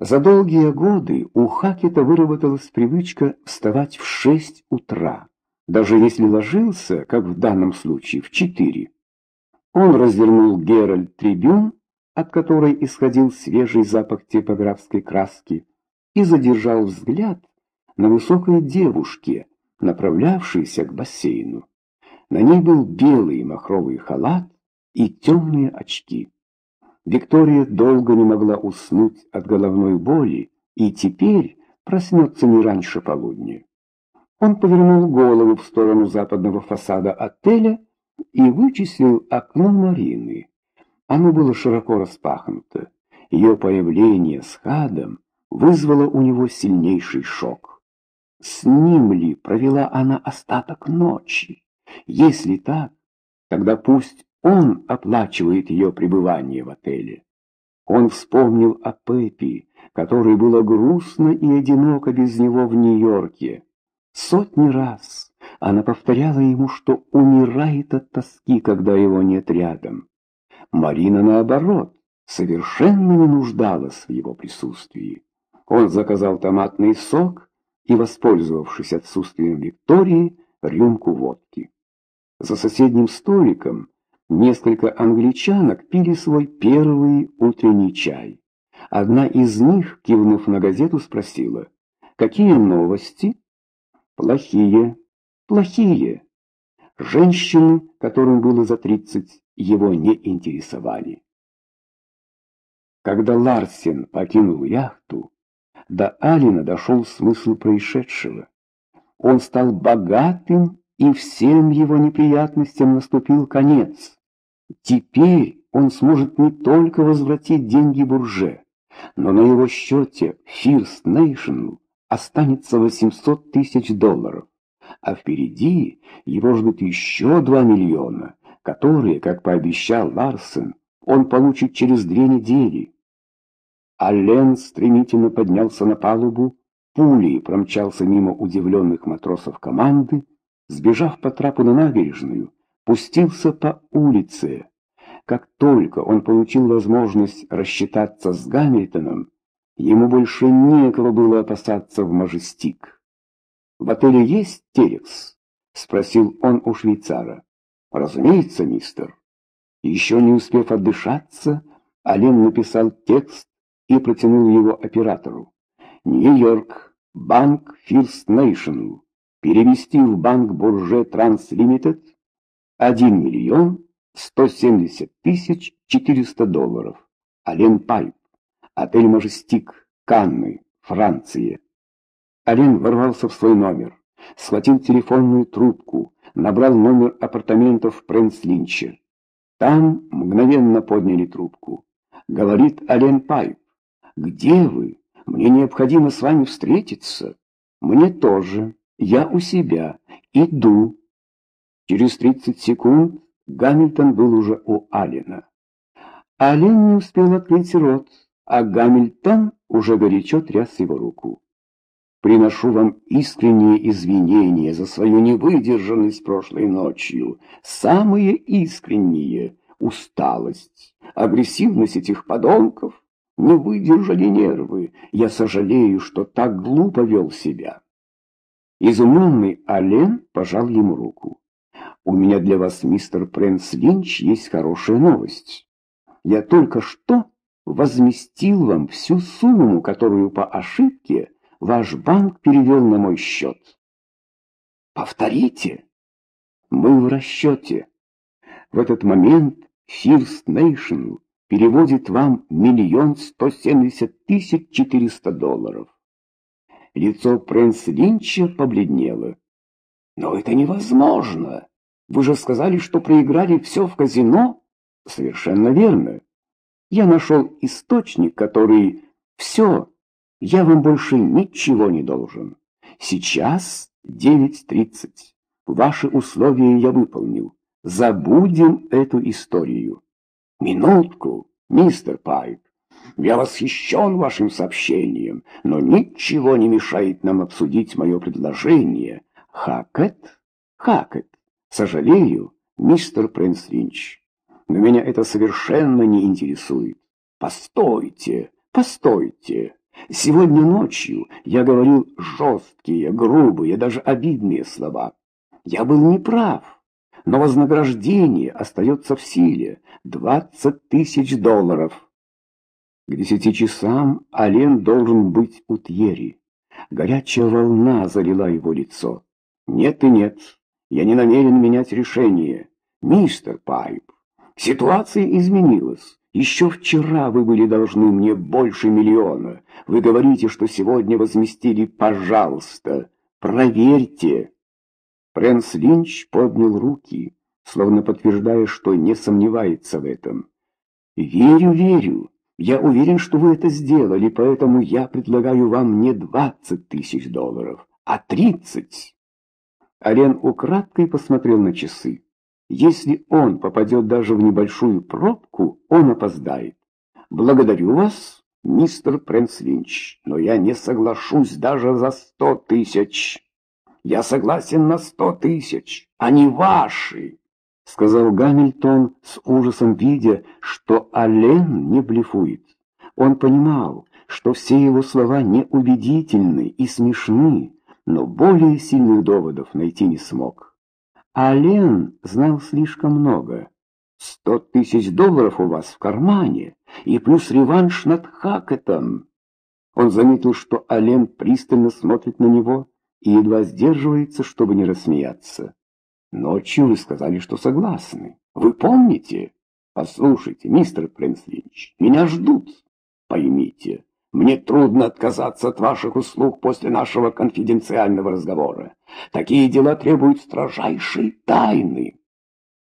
За долгие годы у Хакета выработалась привычка вставать в шесть утра, даже если ложился, как в данном случае, в четыре. Он развернул Геральт Трибюн, от которой исходил свежий запах типографской краски, и задержал взгляд на высокой девушке, направлявшейся к бассейну. На ней был белый махровый халат и темные очки. Виктория долго не могла уснуть от головной боли и теперь проснется не раньше полудня. Он повернул голову в сторону западного фасада отеля и вычислил окно Марины. Оно было широко распахнуто. Ее появление с Хадом вызвало у него сильнейший шок. С ним ли провела она остаток ночи? Если так, тогда пусть он оплачивает ее пребывание в отеле. Он вспомнил о Пеппи, которой было грустно и одиноко без него в Нью-Йорке. Сотни раз она повторяла ему, что умирает от тоски, когда его нет рядом. Марина, наоборот, совершенно не нуждалась в его присутствии. Он заказал томатный сок и, воспользовавшись отсутствием Виктории, рюмку водки. За соседним столиком Несколько англичанок пили свой первый утренний чай. Одна из них, кивнув на газету, спросила, «Какие новости?» «Плохие, плохие». Женщины, которым было за тридцать, его не интересовали. Когда Ларсен покинул яхту, до Алина дошел смысл происшедшего. Он стал богатым, и всем его неприятностям наступил конец. Теперь он сможет не только возвратить деньги Бурже, но на его счете First National останется 800 тысяч долларов, а впереди его ждут еще 2 миллиона, которые, как пообещал Ларсен, он получит через две недели. Аллен стремительно поднялся на палубу, пулей промчался мимо удивленных матросов команды, сбежав по трапу на набережную, пустился по улице. Как только он получил возможность рассчитаться с Гамильтоном, ему больше некого было опасаться в Мажестик. «В отеле есть телекс?» — спросил он у швейцара. «Разумеется, мистер». Еще не успев отдышаться, Ален написал текст и протянул его оператору. «Нью-Йорк, банк First National, перевести в банк Бурже Транс Лимитед 1 миллион 170 тысяч 400 долларов. Ален Пайп. Отель Мажестик. Канны. Франция. Ален ворвался в свой номер. Схватил телефонную трубку. Набрал номер апартаментов Прэнс Линча. Там мгновенно подняли трубку. Говорит Ален Пайп. «Где вы? Мне необходимо с вами встретиться». «Мне тоже. Я у себя. Иду». Через 30 секунд Гамильтон был уже у Алина. Алин не успел открыть рот, а Гамильтон уже горячо тряс его руку. «Приношу вам искренние извинения за свою невыдержанность прошлой ночью, самые искренние, усталость, агрессивность этих подонков, не выдержали нервы, я сожалею, что так глупо вел себя». Изумленный Ален пожал ему руку. У меня для вас, мистер Прэнс Линч, есть хорошая новость. Я только что возместил вам всю сумму, которую по ошибке ваш банк перевел на мой счет. Повторите. Мы в расчете. В этот момент First Nation переводит вам миллион сто семьдесят тысяч четыреста долларов. Лицо Прэнс Линча побледнело. Но это невозможно. Вы же сказали, что проиграли все в казино? Совершенно верно. Я нашел источник, который... Все, я вам больше ничего не должен. Сейчас 9.30. Ваши условия я выполнил. Забудем эту историю. Минутку, мистер Пайп. Я восхищен вашим сообщением, но ничего не мешает нам обсудить мое предложение. Хакет? Хакет. Сожалею, мистер Принц Линч, но меня это совершенно не интересует. Постойте, постойте. Сегодня ночью я говорил жесткие, грубые, даже обидные слова. Я был неправ, но вознаграждение остается в силе — двадцать тысяч долларов. К десяти часам Ален должен быть у Тьери. Горячая волна залила его лицо. Нет и нет, я не намерен менять решение. Мистер Пайп, ситуация изменилась. Еще вчера вы были должны мне больше миллиона. Вы говорите, что сегодня возместили, пожалуйста. Проверьте. Прэнс Линч поднял руки, словно подтверждая, что не сомневается в этом. «Верю, верю. Я уверен, что вы это сделали, поэтому я предлагаю вам не двадцать тысяч долларов, а тридцать». Ален украдкой посмотрел на часы. Если он попадет даже в небольшую пробку, он опоздает. Благодарю вас, мистер Пренслинч, но я не соглашусь даже за сто тысяч. Я согласен на сто тысяч, они ваши, сказал Гамильтон с ужасом, видя, что Ален не блефует. Он понимал, что все его слова неубедительны и смешны, но более сильных доводов найти не смог. А Лен знал слишком много. Сто тысяч долларов у вас в кармане, и плюс реванш над Хакетом. Он заметил, что Ален пристально смотрит на него и едва сдерживается, чтобы не рассмеяться. Ночью вы сказали, что согласны. Вы помните? Послушайте, мистер Пренслинч, меня ждут. Поймите, мне трудно отказаться от ваших услуг после нашего конфиденциального разговора. Такие дела требуют строжайшей тайны.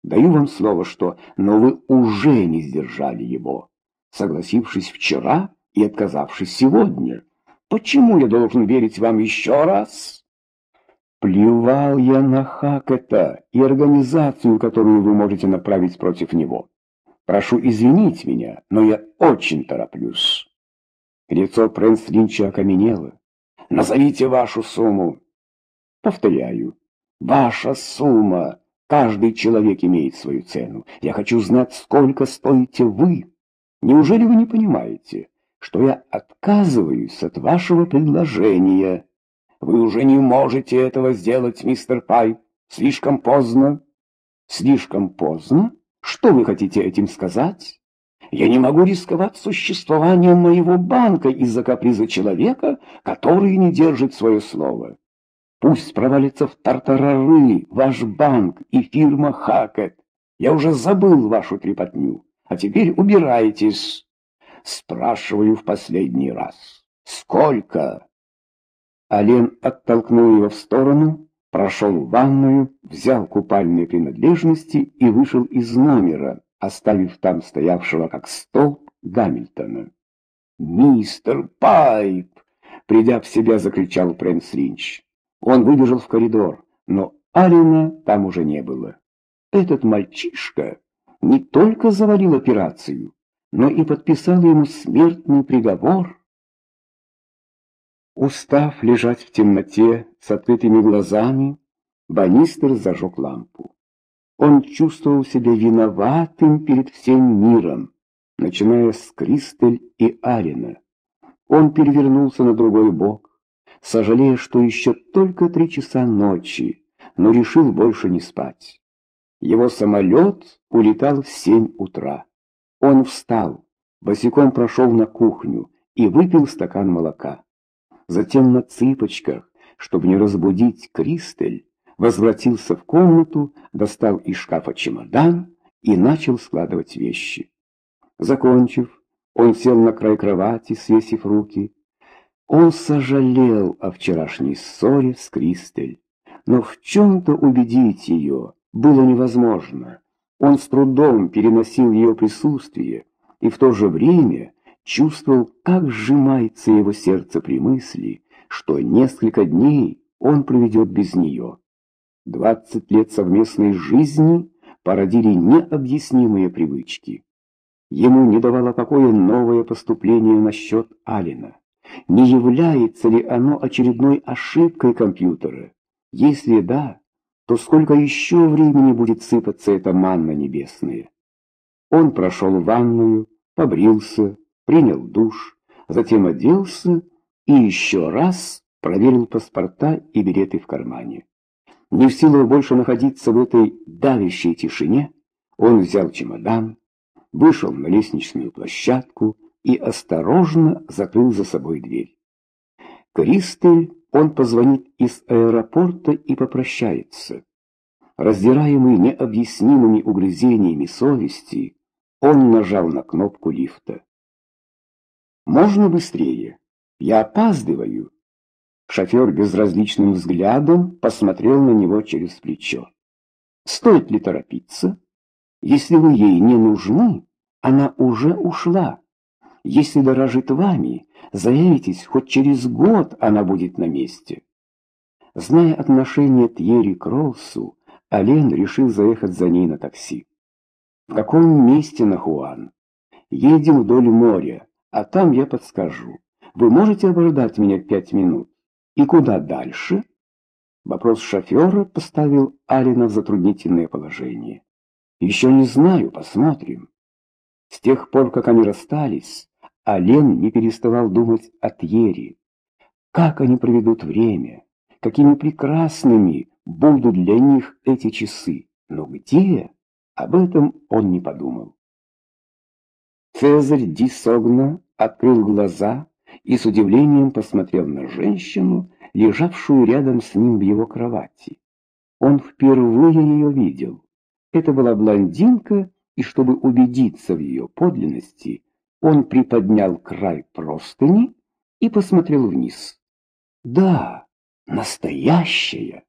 Даю вам слово, что... Но вы уже не сдержали его, согласившись вчера и отказавшись сегодня. Почему я должен верить вам еще раз? Плевал я на Хакета и организацию, которую вы можете направить против него. Прошу извинить меня, но я очень тороплюсь. Лицо Прэнс Линча окаменело. «Назовите вашу сумму!» «Повторяю, ваша сумма! Каждый человек имеет свою цену. Я хочу знать, сколько стоите вы. Неужели вы не понимаете, что я отказываюсь от вашего предложения? Вы уже не можете этого сделать, мистер Пайп. Слишком поздно». «Слишком поздно? Что вы хотите этим сказать?» Я не могу рисковать существованием моего банка из-за каприза человека, который не держит свое слово. Пусть провалится в тартарары ваш банк и фирма Хакет. Я уже забыл вашу трепотню, а теперь убирайтесь. Спрашиваю в последний раз. Сколько? Ален оттолкнул его в сторону, прошел в ванную, взял купальные принадлежности и вышел из номера оставив там стоявшего как столб Гамильтона. «Мистер Пайп!» — придя в себя, закричал Прэнс Линч. Он выбежал в коридор, но Алина там уже не было. Этот мальчишка не только завалил операцию, но и подписал ему смертный приговор. Устав лежать в темноте с открытыми глазами, Банистер зажег лампу. Он чувствовал себя виноватым перед всем миром, начиная с Кристель и Арина. Он перевернулся на другой бок, сожалея, что еще только три часа ночи, но решил больше не спать. Его самолет улетал в семь утра. Он встал, босиком прошел на кухню и выпил стакан молока. Затем на цыпочках, чтобы не разбудить Кристель, возвратился в комнату, достал из шкафа чемодан и начал складывать вещи. Закончив, он сел на край кровати, свесив руки. Он сожалел о вчерашней ссоре с Кристель, но в чем-то убедить ее было невозможно. Он с трудом переносил ее присутствие и в то же время чувствовал, как сжимается его сердце при мысли, что несколько дней он проведет без нее. Двадцать лет совместной жизни породили необъяснимые привычки. Ему не давало покоя новое поступление на счет Алина. Не является ли оно очередной ошибкой компьютера? Если да, то сколько еще времени будет сыпаться эта манна небесная? Он прошел ванную, побрился, принял душ, затем оделся и еще раз проверил паспорта и билеты в кармане. Не в силах больше находиться в этой давящей тишине, он взял чемодан, вышел на лестничную площадку и осторожно закрыл за собой дверь. Кристель он позвонит из аэропорта и попрощается. Раздираемый необъяснимыми угрызениями совести, он нажал на кнопку лифта. «Можно быстрее? Я опаздываю!» Шофер безразличным взглядом посмотрел на него через плечо. «Стоит ли торопиться? Если вы ей не нужны, она уже ушла. Если дорожит вами, заявитесь, хоть через год она будет на месте». Зная отношение Тьерри к Ролсу, Ален решил заехать за ней на такси. «В каком месте на Хуан? Едем вдоль моря, а там я подскажу. Вы можете обождать меня пять минут? И куда дальше?» Вопрос шофера поставил Алина в затруднительное положение. «Еще не знаю, посмотрим». С тех пор, как они расстались, Ален не переставал думать о Тьере. Как они проведут время, какими прекрасными будут для них эти часы. Но где? Об этом он не подумал. Цезарь Ди Согна открыл глаза и с удивлением посмотрел на женщину, лежавшую рядом с ним в его кровати. Он впервые ее видел. Это была блондинка, и чтобы убедиться в ее подлинности, он приподнял край простыни и посмотрел вниз. Да, настоящая.